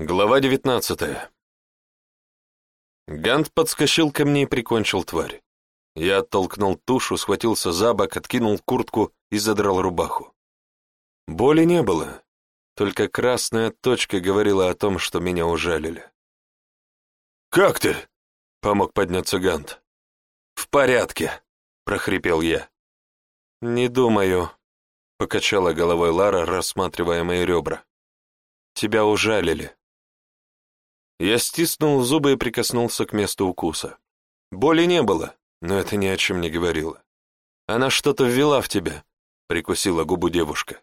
Глава девятнадцатая. Гант подскочил ко мне и прикончил тварь. Я оттолкнул тушу, схватился за бок, откинул куртку и задрал рубаху. Боли не было, только красная точка говорила о том, что меня ужалили. «Как ты?» — помог подняться Гант. «В порядке», — прохрипел я. «Не думаю», — покачала головой Лара, рассматривая мои ребра. «Тебя ужалили». Я стиснул зубы и прикоснулся к месту укуса. Боли не было, но это ни о чем не говорило. «Она что-то ввела в тебя», — прикусила губу девушка.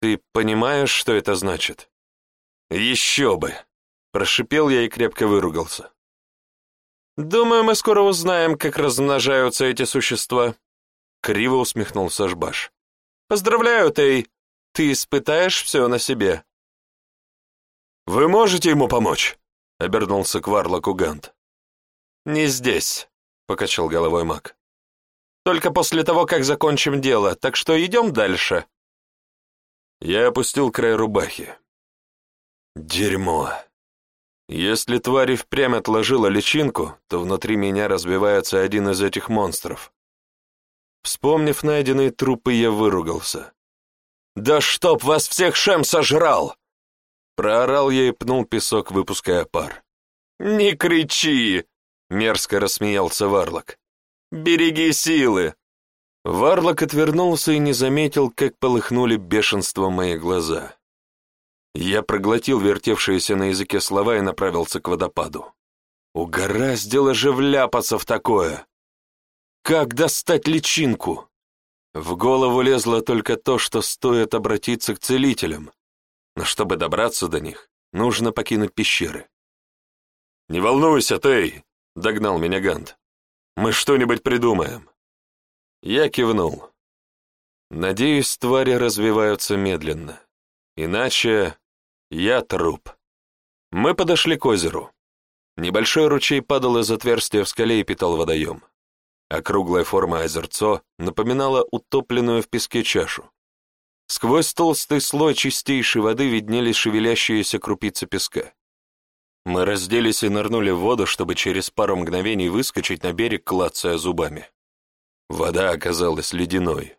«Ты понимаешь, что это значит?» «Еще бы!» — прошипел я и крепко выругался. «Думаю, мы скоро узнаем, как размножаются эти существа», — криво усмехнулся Жбаш. «Поздравляю, Тей, ты испытаешь все на себе». «Вы можете ему помочь?» — обернулся к Варлоку Гант. «Не здесь», — покачал головой маг. «Только после того, как закончим дело, так что идем дальше». Я опустил край рубахи. Дерьмо. Если тварь и впрямь отложила личинку, то внутри меня разбивается один из этих монстров. Вспомнив найденные трупы, я выругался. «Да чтоб вас всех Шем сожрал!» Проорал я и пнул песок, выпуская пар. «Не кричи!» — мерзко рассмеялся Варлок. «Береги силы!» Варлок отвернулся и не заметил, как полыхнули бешенством мои глаза. Я проглотил вертевшиеся на языке слова и направился к водопаду. Угораздило же вляпаться в такое! Как достать личинку? В голову лезло только то, что стоит обратиться к целителям, но чтобы добраться до них, нужно покинуть пещеры. «Не волнуйся, Тей!» — догнал меня Гант. «Мы что-нибудь придумаем». Я кивнул. Надеюсь, твари развиваются медленно. Иначе я труп. Мы подошли к озеру. Небольшой ручей падал из отверстия в скале и питал водоем. Округлая форма озерцо напоминала утопленную в песке чашу. Сквозь толстый слой чистейшей воды виднелись шевелящиеся крупицы песка. Мы разделись и нырнули в воду, чтобы через пару мгновений выскочить на берег, клацая зубами. Вода оказалась ледяной.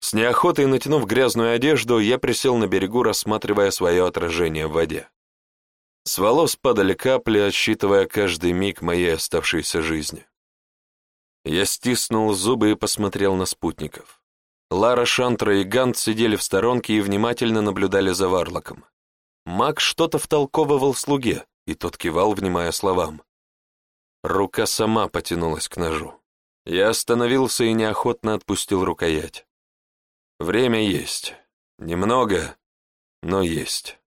С неохотой натянув грязную одежду, я присел на берегу, рассматривая свое отражение в воде. С волос падали капли, отсчитывая каждый миг моей оставшейся жизни. Я стиснул зубы и посмотрел на спутников. Лара Шантра и Гант сидели в сторонке и внимательно наблюдали за Варлоком. Маг что-то втолковывал слуге, и тот кивал, внимая словам. Рука сама потянулась к ножу. Я остановился и неохотно отпустил рукоять. Время есть. Немного, но есть.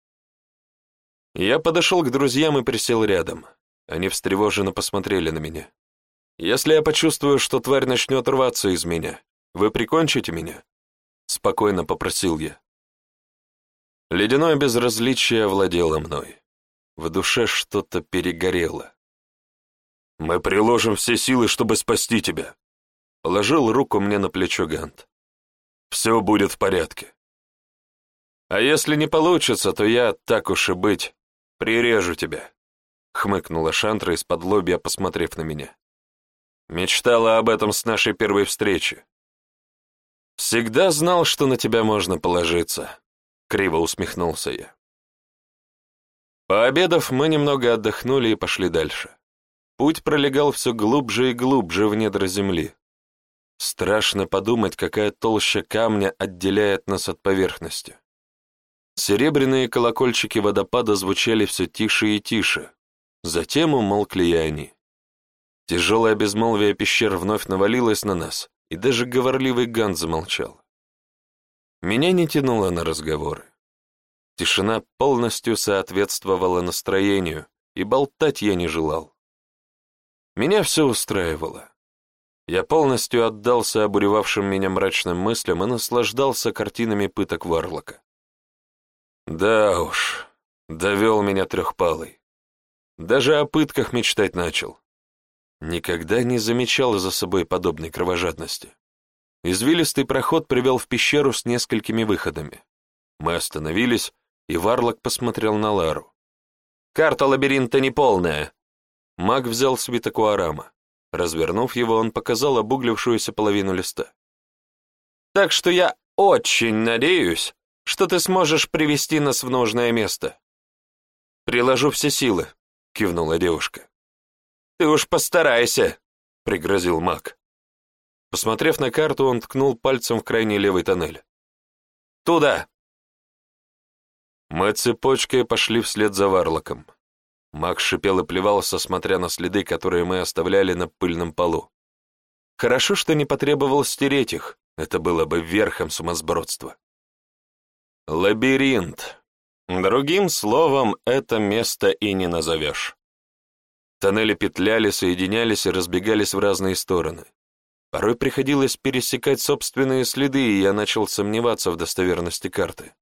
Я подошел к друзьям и присел рядом. Они встревоженно посмотрели на меня. Если я почувствую, что тварь начнет рваться из меня, вы прикончите меня?» Спокойно попросил я. Ледяное безразличие овладело мной. В душе что-то перегорело. «Мы приложим все силы, чтобы спасти тебя», — положил руку мне на плечо Гант. «Все будет в порядке». «А если не получится, то я, так уж и быть, прирежу тебя», — хмыкнула Шантра из-под лобья, посмотрев на меня. «Мечтала об этом с нашей первой встречи. «Всегда знал, что на тебя можно положиться», — криво усмехнулся я. Пообедав, мы немного отдохнули и пошли дальше. Путь пролегал все глубже и глубже в недра земли. Страшно подумать, какая толща камня отделяет нас от поверхности. Серебряные колокольчики водопада звучали все тише и тише. Затем умолкли и они. Тяжелое безмолвие пещер вновь навалилось на нас, и даже говорливый Гант замолчал. Меня не тянуло на разговоры. Тишина полностью соответствовала настроению, и болтать я не желал. Меня все устраивало. Я полностью отдался обуревавшим меня мрачным мыслям и наслаждался картинами пыток Варлока. Да уж, довел меня трехпалый. Даже о пытках мечтать начал. Никогда не замечал за собой подобной кровожадности. Извилистый проход привел в пещеру с несколькими выходами. Мы остановились, и Варлок посмотрел на Лару. «Карта лабиринта неполная!» Маг взял свиток у Арама. Развернув его, он показал обуглившуюся половину листа. «Так что я очень надеюсь, что ты сможешь привести нас в нужное место». «Приложу все силы», — кивнула девушка. «Ты уж постарайся», — пригрозил маг. Посмотрев на карту, он ткнул пальцем в крайний левый тоннель. «Туда!» Мы цепочкой пошли вслед за Варлоком. Маг шипел и плевался, смотря на следы, которые мы оставляли на пыльном полу. Хорошо, что не потребовал стереть их, это было бы верхом сумасбродства. Лабиринт. Другим словом, это место и не назовешь. Тоннели петляли, соединялись и разбегались в разные стороны. Порой приходилось пересекать собственные следы, и я начал сомневаться в достоверности карты.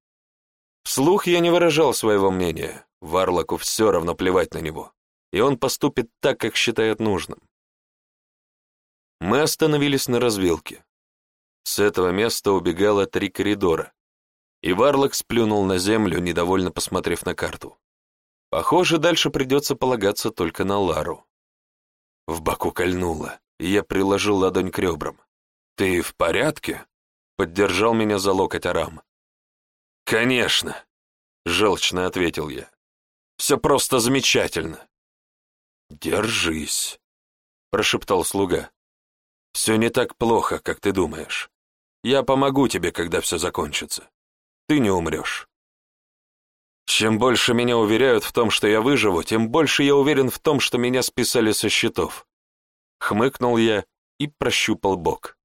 Вслух я не выражал своего мнения, Варлоку все равно плевать на него, и он поступит так, как считает нужным. Мы остановились на развилке. С этого места убегало три коридора, и Варлок сплюнул на землю, недовольно посмотрев на карту. Похоже, дальше придется полагаться только на Лару. В боку кольнуло и я приложил ладонь к ребрам. «Ты в порядке?» — поддержал меня за локоть Арам. «Конечно!» — желчно ответил я. «Все просто замечательно!» «Держись!» — прошептал слуга. «Все не так плохо, как ты думаешь. Я помогу тебе, когда все закончится. Ты не умрешь». Чем больше меня уверяют в том, что я выживу, тем больше я уверен в том, что меня списали со счетов. Хмыкнул я и прощупал бок.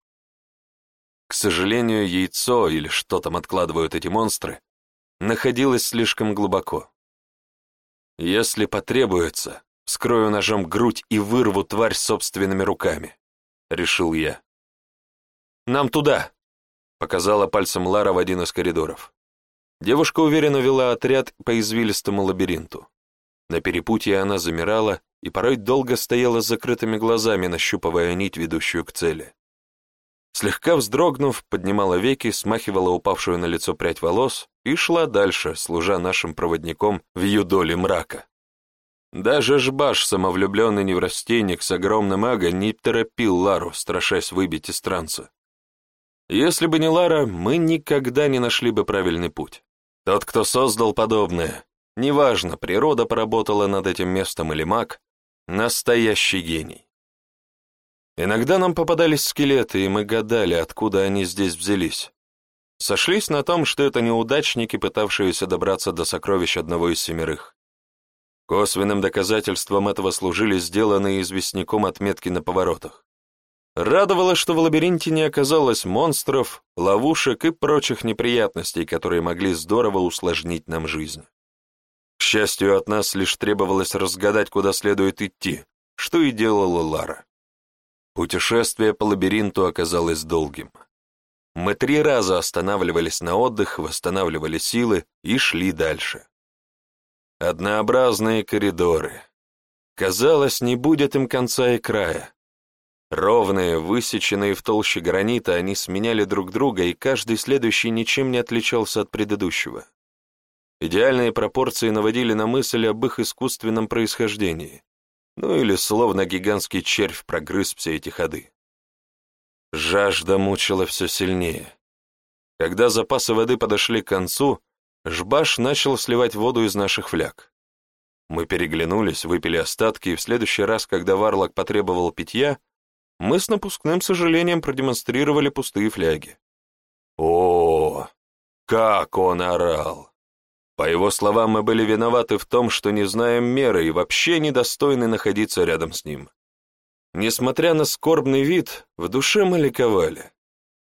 К сожалению, яйцо, или что там откладывают эти монстры, находилось слишком глубоко. Если потребуется, вскрою ножом грудь и вырву тварь собственными руками, — решил я. «Нам туда!» — показала пальцем Лара в один из коридоров. Девушка уверенно вела отряд по извилистому лабиринту. На перепутье она замирала и порой долго стояла с закрытыми глазами, нащупывая нить, ведущую к цели. Слегка вздрогнув, поднимала веки, смахивала упавшую на лицо прядь волос и шла дальше, служа нашим проводником в юдоле мрака. Даже жбаш, самовлюбленный неврастенник с огромным эго, не торопил Лару, страшась выбить из транса. Если бы не Лара, мы никогда не нашли бы правильный путь. Тот, кто создал подобное, неважно, природа поработала над этим местом или маг, Настоящий гений. Иногда нам попадались скелеты, и мы гадали, откуда они здесь взялись. Сошлись на том, что это неудачники, пытавшиеся добраться до сокровищ одного из семерых. Косвенным доказательством этого служили сделанные известняком отметки на поворотах. Радовало, что в лабиринте не оказалось монстров, ловушек и прочих неприятностей, которые могли здорово усложнить нам жизнь. К счастью, от нас лишь требовалось разгадать, куда следует идти, что и делала Лара. Путешествие по лабиринту оказалось долгим. Мы три раза останавливались на отдых, восстанавливали силы и шли дальше. Однообразные коридоры. Казалось, не будет им конца и края. Ровные, высеченные в толще гранита, они сменяли друг друга, и каждый следующий ничем не отличался от предыдущего. Идеальные пропорции наводили на мысль об их искусственном происхождении. Ну или словно гигантский червь прогрыз все эти ходы. Жажда мучила все сильнее. Когда запасы воды подошли к концу, Жбаш начал сливать воду из наших фляг. Мы переглянулись, выпили остатки, и в следующий раз, когда Варлок потребовал питья, мы с напускным сожалением продемонстрировали пустые фляги. О, как он орал! По его словам, мы были виноваты в том, что не знаем меры и вообще недостойны находиться рядом с ним. Несмотря на скорбный вид, в душе мы ликовали.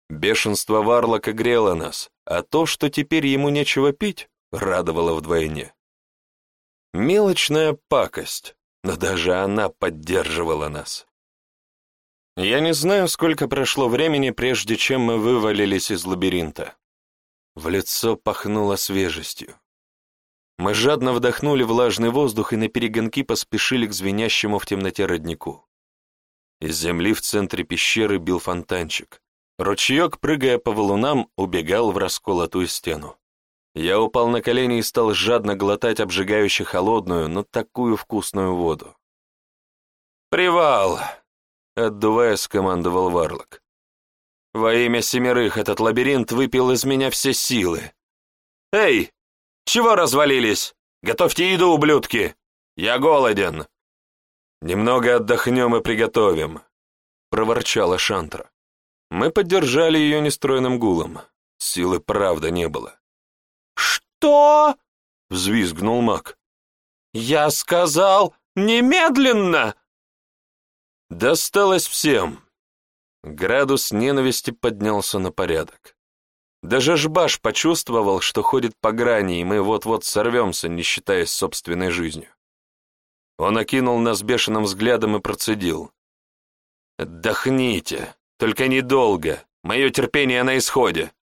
Бешенство Варлока грело нас, а то, что теперь ему нечего пить, радовало вдвойне. Мелочная пакость, но даже она поддерживала нас. Я не знаю, сколько прошло времени, прежде чем мы вывалились из лабиринта. В лицо пахнуло свежестью. Мы жадно вдохнули влажный воздух и на перегонки поспешили к звенящему в темноте роднику. Из земли в центре пещеры бил фонтанчик. Ручеек, прыгая по валунам, убегал в расколотую стену. Я упал на колени и стал жадно глотать обжигающую холодную, но такую вкусную воду. «Привал!» — отдуваясь, скомандовал Варлок. «Во имя семерых этот лабиринт выпил из меня все силы. Эй, чего развалились? Готовьте еду, ублюдки! Я голоден!» «Немного отдохнем и приготовим», — проворчала Шантра. Мы поддержали ее нестройным гулом. Силы правда не было. «Что?» — взвизгнул маг. «Я сказал немедленно!» Досталось всем. Градус ненависти поднялся на порядок. Даже Жбаш почувствовал, что ходит по грани, и мы вот-вот сорвемся, не считаясь собственной жизнью. Он окинул нас бешеным взглядом и процедил. «Отдохните, только недолго, мое терпение на исходе».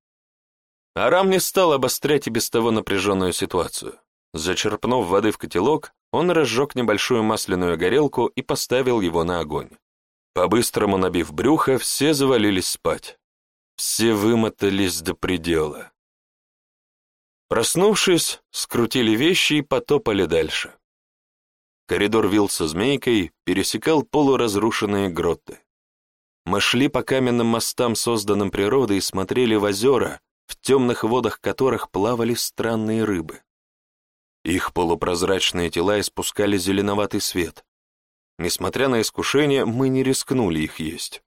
Арам не стал обострять и без того напряженную ситуацию. Зачерпнув воды в котелок, он разжег небольшую масляную горелку и поставил его на огонь. По-быстрому набив брюхо, все завалились спать. Все вымотались до предела. Проснувшись, скрутили вещи и потопали дальше. Коридор вился змейкой, пересекал полуразрушенные гроты. Мы шли по каменным мостам, созданным природой, и смотрели в озера, в темных водах которых плавали странные рыбы. Их полупрозрачные тела испускали зеленоватый свет. Несмотря на искушение, мы не рискнули их есть.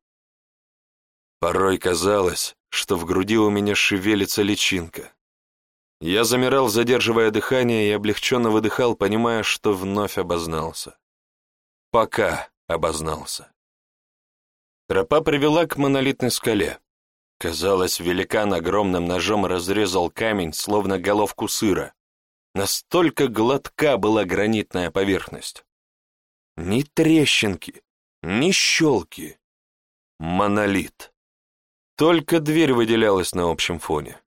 Порой казалось, что в груди у меня шевелится личинка. Я замирал, задерживая дыхание, и облегченно выдыхал, понимая, что вновь обознался. Пока обознался. Тропа привела к монолитной скале. Казалось, великан огромным ножом разрезал камень, словно головку сыра. Настолько гладка была гранитная поверхность. Ни трещинки, ни щелки. Монолит. Только дверь выделялась на общем фоне.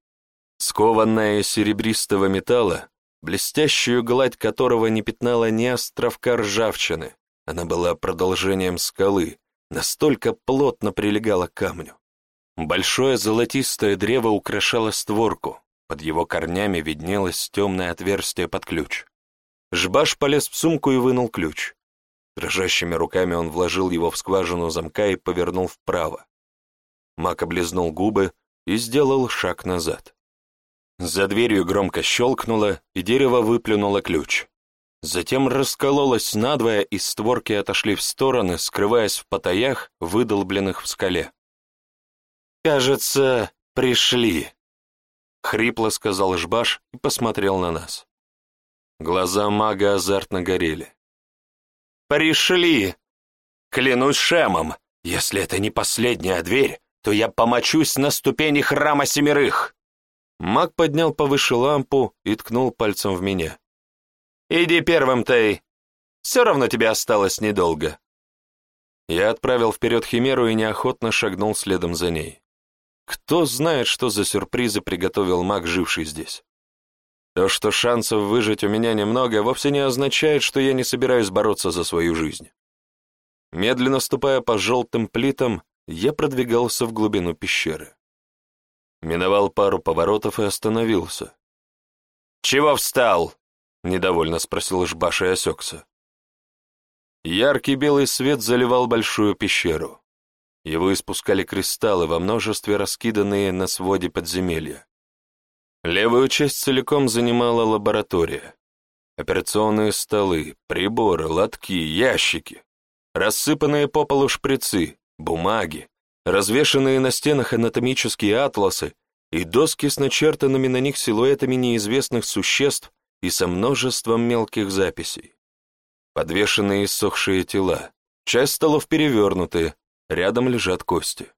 Скованная серебристого металла, блестящую гладь которого не пятнала ни островка ржавчины, она была продолжением скалы, настолько плотно прилегала к камню. Большое золотистое древо украшало створку, под его корнями виднелось темное отверстие под ключ. Жбаш полез в сумку и вынул ключ. Дрожащими руками он вложил его в скважину замка и повернул вправо. Мак облизнул губы и сделал шаг назад. За дверью громко щелкнуло, и дерево выплюнуло ключ. Затем раскололось надвое, и створки отошли в стороны, скрываясь в потаях, выдолбленных в скале. «Кажется, пришли», — хрипло сказал Жбаш и посмотрел на нас. Глаза мага азартно горели. «Пришли! Клянусь Шемом, если это не последняя дверь, то я помочусь на ступени храма семерых!» Маг поднял повыше лампу и ткнул пальцем в меня. «Иди первым, Тей. Все равно тебе осталось недолго». Я отправил вперед Химеру и неохотно шагнул следом за ней. Кто знает, что за сюрпризы приготовил маг, живший здесь. То, что шансов выжить у меня немного, вовсе не означает, что я не собираюсь бороться за свою жизнь. Медленно ступая по желтым плитам, я продвигался в глубину пещеры. Миновал пару поворотов и остановился. «Чего встал?» — недовольно спросил Жбаш и осекся. Яркий белый свет заливал большую пещеру. Его испускали кристаллы во множестве, раскиданные на своде подземелья. Левую часть целиком занимала лаборатория. Операционные столы, приборы, лотки, ящики, рассыпанные по полу шприцы, бумаги, развешанные на стенах анатомические атласы и доски с начертанными на них силуэтами неизвестных существ и со множеством мелких записей. Подвешенные иссохшие тела, часть столов перевернутые, рядом лежат кости.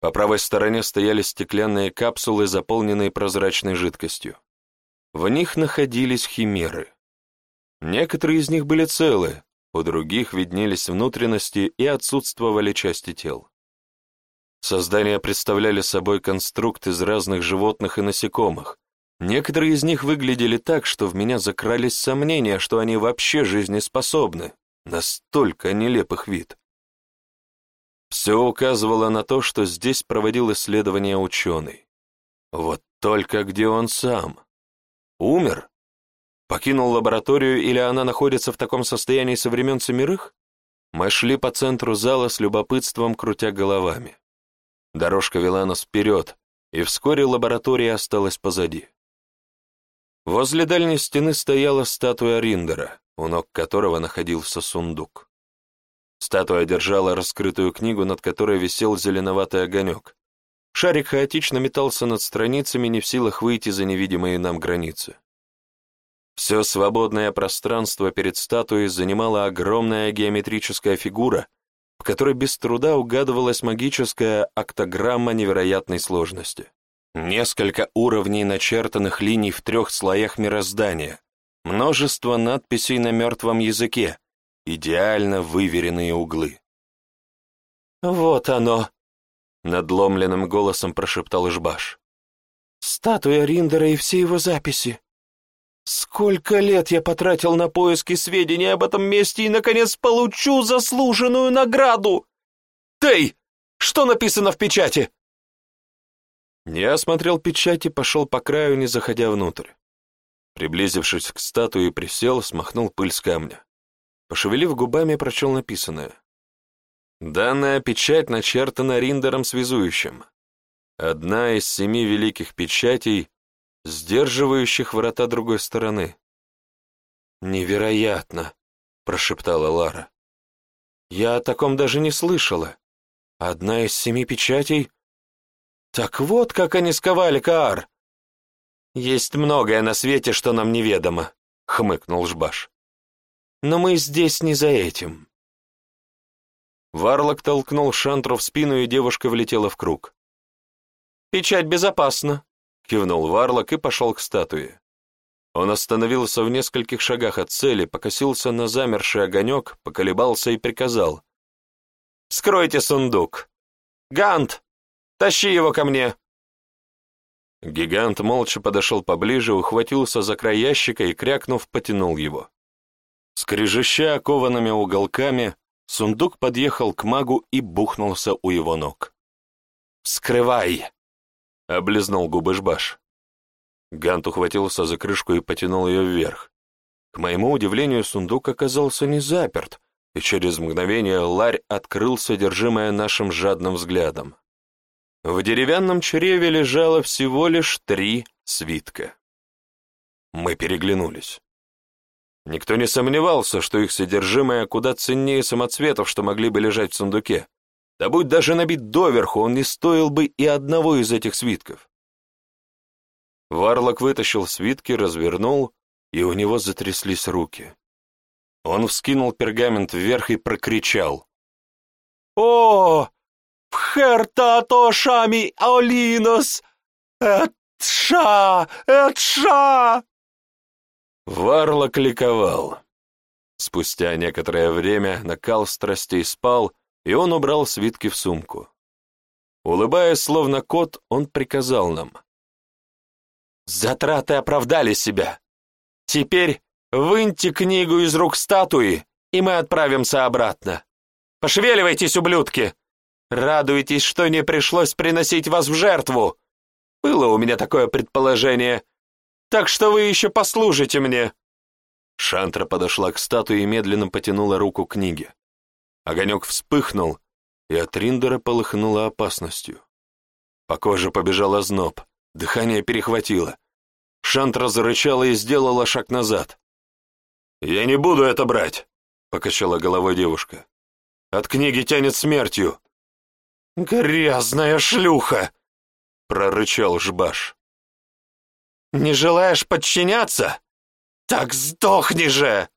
По правой стороне стояли стеклянные капсулы, заполненные прозрачной жидкостью. В них находились химеры. Некоторые из них были целы, у других виднелись внутренности и отсутствовали части тел. Создания представляли собой конструкт из разных животных и насекомых. Некоторые из них выглядели так, что в меня закрались сомнения, что они вообще жизнеспособны. Настолько нелепых вид. Все указывало на то, что здесь проводил исследование ученый. Вот Только где он сам? Умер? Покинул лабораторию или она находится в таком состоянии со времен Семерых? Мы шли по центру зала с любопытством, крутя головами. Дорожка вела нас вперед, и вскоре лаборатория осталась позади. Возле дальней стены стояла статуя Риндера, у ног которого находился сундук. Статуя держала раскрытую книгу, над которой висел зеленоватый огонек. Шарик хаотично метался над страницами, не в силах выйти за невидимые нам границы. Все свободное пространство перед статуей занимала огромная геометрическая фигура, в которой без труда угадывалась магическая октограмма невероятной сложности. Несколько уровней начертанных линий в трех слоях мироздания, множество надписей на мертвом языке, идеально выверенные углы. «Вот оно!» — надломленным голосом прошептал Жбаш. «Статуя Риндера и все его записи. Сколько лет я потратил на поиски сведений об этом месте и, наконец, получу заслуженную награду! Тей, что написано в печати?» Я осмотрел печать и пошел по краю, не заходя внутрь. Приблизившись к статуе, присел, смахнул пыль с камня. Пошевелив губами, прочел написанное. Данная печать начертана Риндером Связующим. Одна из семи великих печатей, сдерживающих врата другой стороны. «Невероятно!» — прошептала Лара. «Я о таком даже не слышала. Одна из семи печатей? Так вот, как они сковали Каар!» «Есть многое на свете, что нам неведомо», — хмыкнул Жбаш. «Но мы здесь не за этим». Варлок толкнул Шантру в спину, и девушка влетела в круг. «Печать безопасна», Кивнул Варлок и пошел к статуе. Он остановился в нескольких шагах от цели, покосился на замерший огонек, поколебался и приказал. «Скройте сундук! Гант, тащи его ко мне!» Гигант молча подошел поближе, ухватился за край ящика и, крякнув, потянул его. Скрежеща окованными уголками, сундук подъехал к магу и бухнулся у его ног. «Скрывай!» — облизнул губы Жбаш. Гант ухватился за крышку и потянул ее вверх. К моему удивлению, сундук оказался не заперт, и через мгновение ларь открыл содержимое нашим жадным взглядом. В деревянном чреве лежало всего лишь три свитка. Мы переглянулись. Никто не сомневался, что их содержимое куда ценнее самоцветов, что могли бы лежать в сундуке. Да будь даже набит доверху, он не стоил бы и одного из этих свитков. Варлок вытащил свитки, развернул, и у него затряслись руки. Он вскинул пергамент вверх и прокричал. «О, пхертато шами аолинос! Этша! Этша!» Варлок ликовал. Спустя некоторое время накал страстей спал, и он убрал свитки в сумку. Улыбаясь, словно кот, он приказал нам. «Затраты оправдали себя. Теперь выньте книгу из рук статуи, и мы отправимся обратно. Пошевеливайтесь, ублюдки! Радуйтесь, что не пришлось приносить вас в жертву. Было у меня такое предположение, так что вы еще послужите мне». Шантра подошла к статуе и медленно потянула руку к книге. Огонек вспыхнул, и от Риндера полыхнуло опасностью. По коже побежал озноб, дыхание перехватило. Шантра зарычала и сделала шаг назад. «Я не буду это брать», — покачала головой девушка. «От книги тянет смертью». «Грязная шлюха!» — прорычал Жбаш. «Не желаешь подчиняться? Так сдохни же!»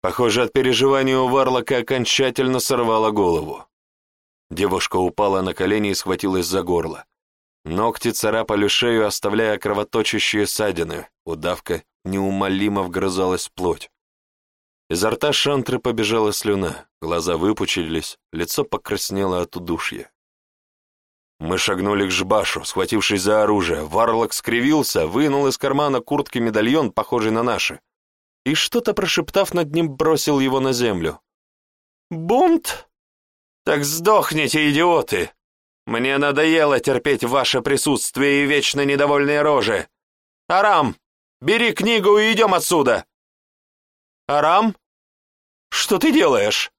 Похоже, от переживания у Варлока окончательно сорвало голову. Девушка упала на колени и схватилась за горло. Ногти царапали шею, оставляя кровоточащие ссадины. Удавка неумолимо вгрызалась в плоть. Изо рта шантры побежала слюна, глаза выпучились, лицо покраснело от удушья. Мы шагнули к жбашу, схватившись за оружие. Варлок скривился, вынул из кармана куртки медальон, похожий на наши и, что-то прошептав над ним, бросил его на землю. «Бунт? Так сдохните, идиоты! Мне надоело терпеть ваше присутствие и вечно недовольные рожи. Арам, бери книгу и идем отсюда. Арам, что ты делаешь?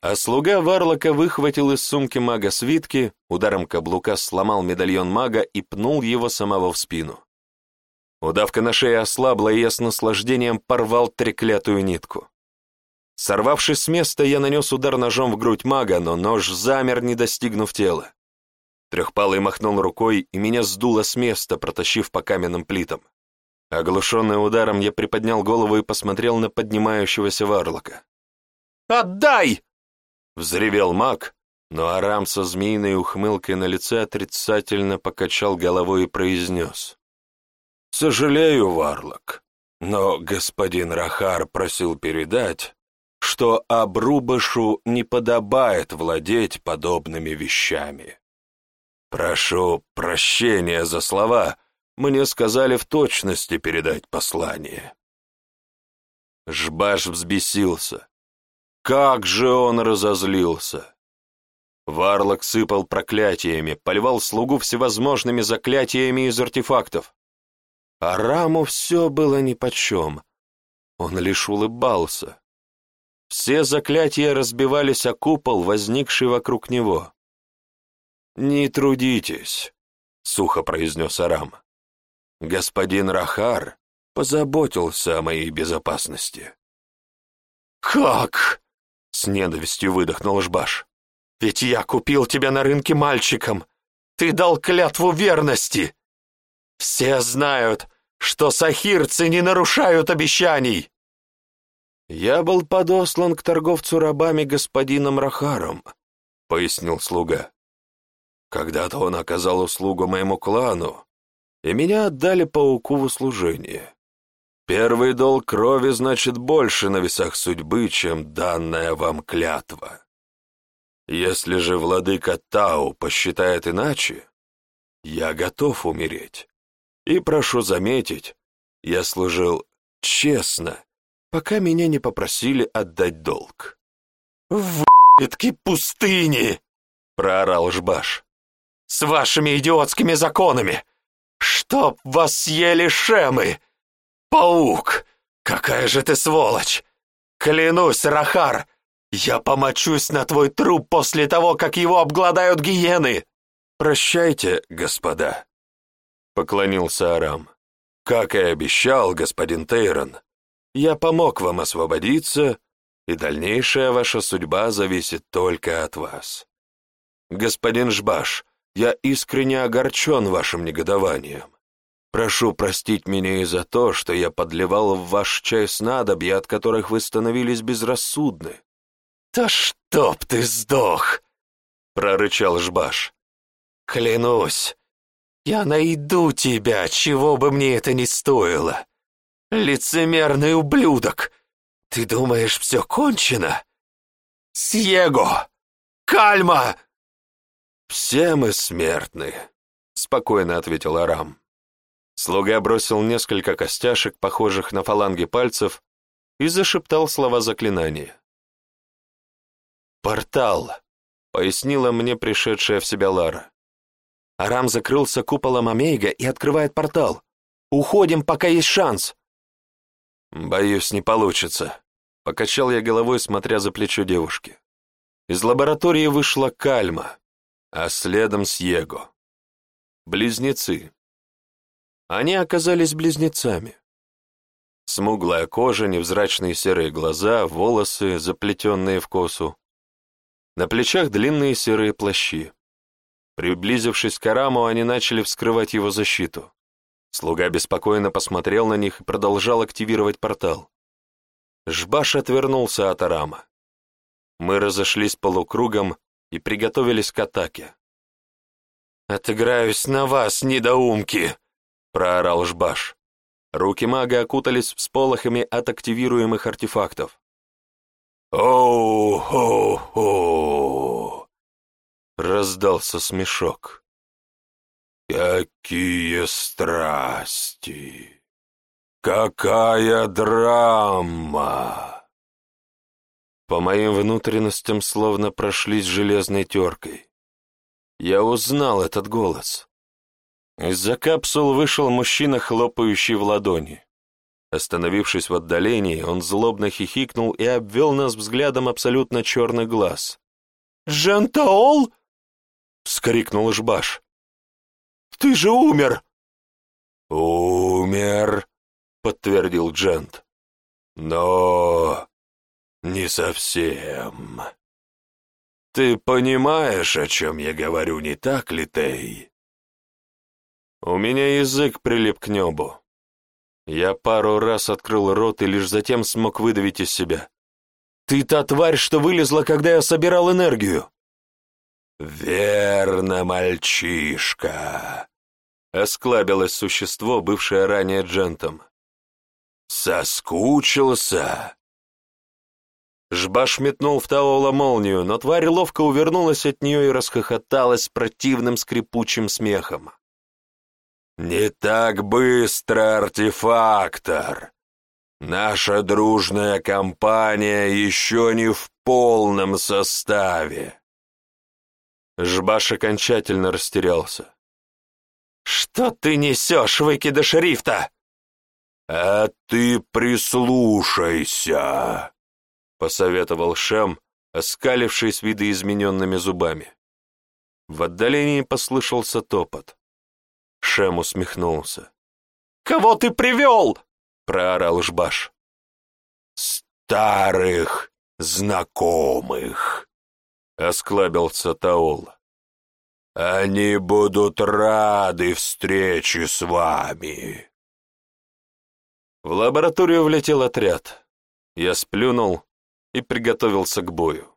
А слуга Варлока выхватил из сумки мага свитки, ударом каблука сломал медальон мага и пнул его самого в спину. Удавка на шее ослабла, и я с наслаждением порвал треклятую нитку. Сорвавшись с места, я нанес удар ножом в грудь мага, но нож замер, не достигнув тела. Трехпалый махнул рукой, и меня сдуло с места, протащив по каменным плитам. Оглушенный ударом, я приподнял голову и посмотрел на поднимающегося варлока. «Отдай!» — взревел маг, но Арам со змеиной ухмылкой на лице отрицательно покачал головой и произнес. «Сожалею, Варлок, но господин Рахар просил передать, что Абрубашу не подобает владеть подобными вещами. Прошу прощения за слова, мне сказали в точности передать послание». Жбаш взбесился. Как же он разозлился! Варлок сыпал проклятиями, поливал слугу всевозможными заклятиями из артефактов. А Раму все было нипочем. Он лишь улыбался. Все заклятия разбивались о купол, возникший вокруг него. «Не трудитесь», — сухо произнес Арам. «Господин Рахар позаботился о моей безопасности». «Как?» — с ненавистью выдохнул Жбаш. Ведь я купил тебя на рынке мальчиком. Ты дал клятву верности. Все знают, что сахирцы не нарушают обещаний. Я был подослан к торговцу рабами господином Рахаром, пояснил слуга. Когда-то он оказал услугу моему клану, и меня отдали пауку в услужение. Первый долг крови значит больше на весах судьбы, чем данная вам клятва. Если же владыка Тау посчитает иначе, я готов умереть. И прошу заметить, я служил честно, пока меня не попросили отдать долг. «В пустыни!» — проорал Жбаш. «С вашими идиотскими законами! Чтоб вас съели шемы! Паук! Какая же ты сволочь! Клянусь, Рахар, я помочусь на твой труп после того, как его обгладают гиены!» «Прощайте, господа», — поклонился Арам. «Как и обещал, господин Тейрон, я помог вам освободиться, и дальнейшая ваша судьба зависит только от вас. Господин Жбаш, я искренне огорчен вашим негодованием. Прошу простить меня и за то, что я подливал в ваш чай снадобья, от которых вы становились безрассудны. «Да чтоб ты сдох!» — прорычал Жбаш. «Клянусь, я найду тебя, чего бы мне это ни стоило. Лицемерный ублюдок! Ты думаешь, все кончено? Сьего! Кальма!» «Все мы смертны», — спокойно ответил Арам. Слуга бросил несколько костяшек, похожих на фаланги пальцев, и зашептал слова заклинания. «Портал», — пояснила мне пришедшая в себя Лара. «Арам закрылся куполом Омейга и открывает портал. Уходим, пока есть шанс». «Боюсь, не получится», — покачал я головой, смотря за плечо девушки. Из лаборатории вышла Кальма, а следом Сьего. Близнецы. Они оказались близнецами. Смуглая кожа, невзрачные серые глаза, волосы, заплетенные в косу. На плечах длинные серые плащи. Приблизившись к Араму, они начали вскрывать его защиту. Слуга беспокойно посмотрел на них и продолжал активировать портал. Жбаш отвернулся от Арама. Мы разошлись полукругом и приготовились к атаке. «Отыграюсь на вас, недоумки!» — проорал Жбаш. Руки мага окутались всполохами от активируемых артефактов. «Оу-хо-хо!» Раздался смешок. «Какие страсти! Какая драма!» По моим внутренностям словно прошлись железной теркой. Я узнал этот голос. Из-за капсул вышел мужчина, хлопающий в ладони. Остановившись в отдалении, он злобно хихикнул и обвел нас взглядом абсолютно черный глаз. «Жентаол?» — вскрикнул Жбаш. «Ты же умер!» «Умер», — подтвердил Джент. «Но не совсем. Ты понимаешь, о чем я говорю, не так ли, Тей?» У меня язык прилип к небу. Я пару раз открыл рот и лишь затем смог выдавить из себя. «Ты та тварь, что вылезла, когда я собирал энергию!» «Верно, мальчишка!» — осклабилось существо, бывшее ранее джентом. «Соскучился?» Жбаш метнул в Таола молнию, но тварь ловко увернулась от нее и расхохоталась противным скрипучим смехом. «Не так быстро, артефактор! Наша дружная компания еще не в полном составе!» Жбаш окончательно растерялся. «Что ты несешь, выкида шрифта?» «А ты прислушайся!» — посоветовал Шем, оскалившись видоизмененными зубами. В отдалении послышался топот. Шем усмехнулся. «Кого ты привел?» — проорал Жбаш. «Старых знакомых», — осклабился Таол. «Они будут рады встрече с вами». В лабораторию влетел отряд. Я сплюнул и приготовился к бою.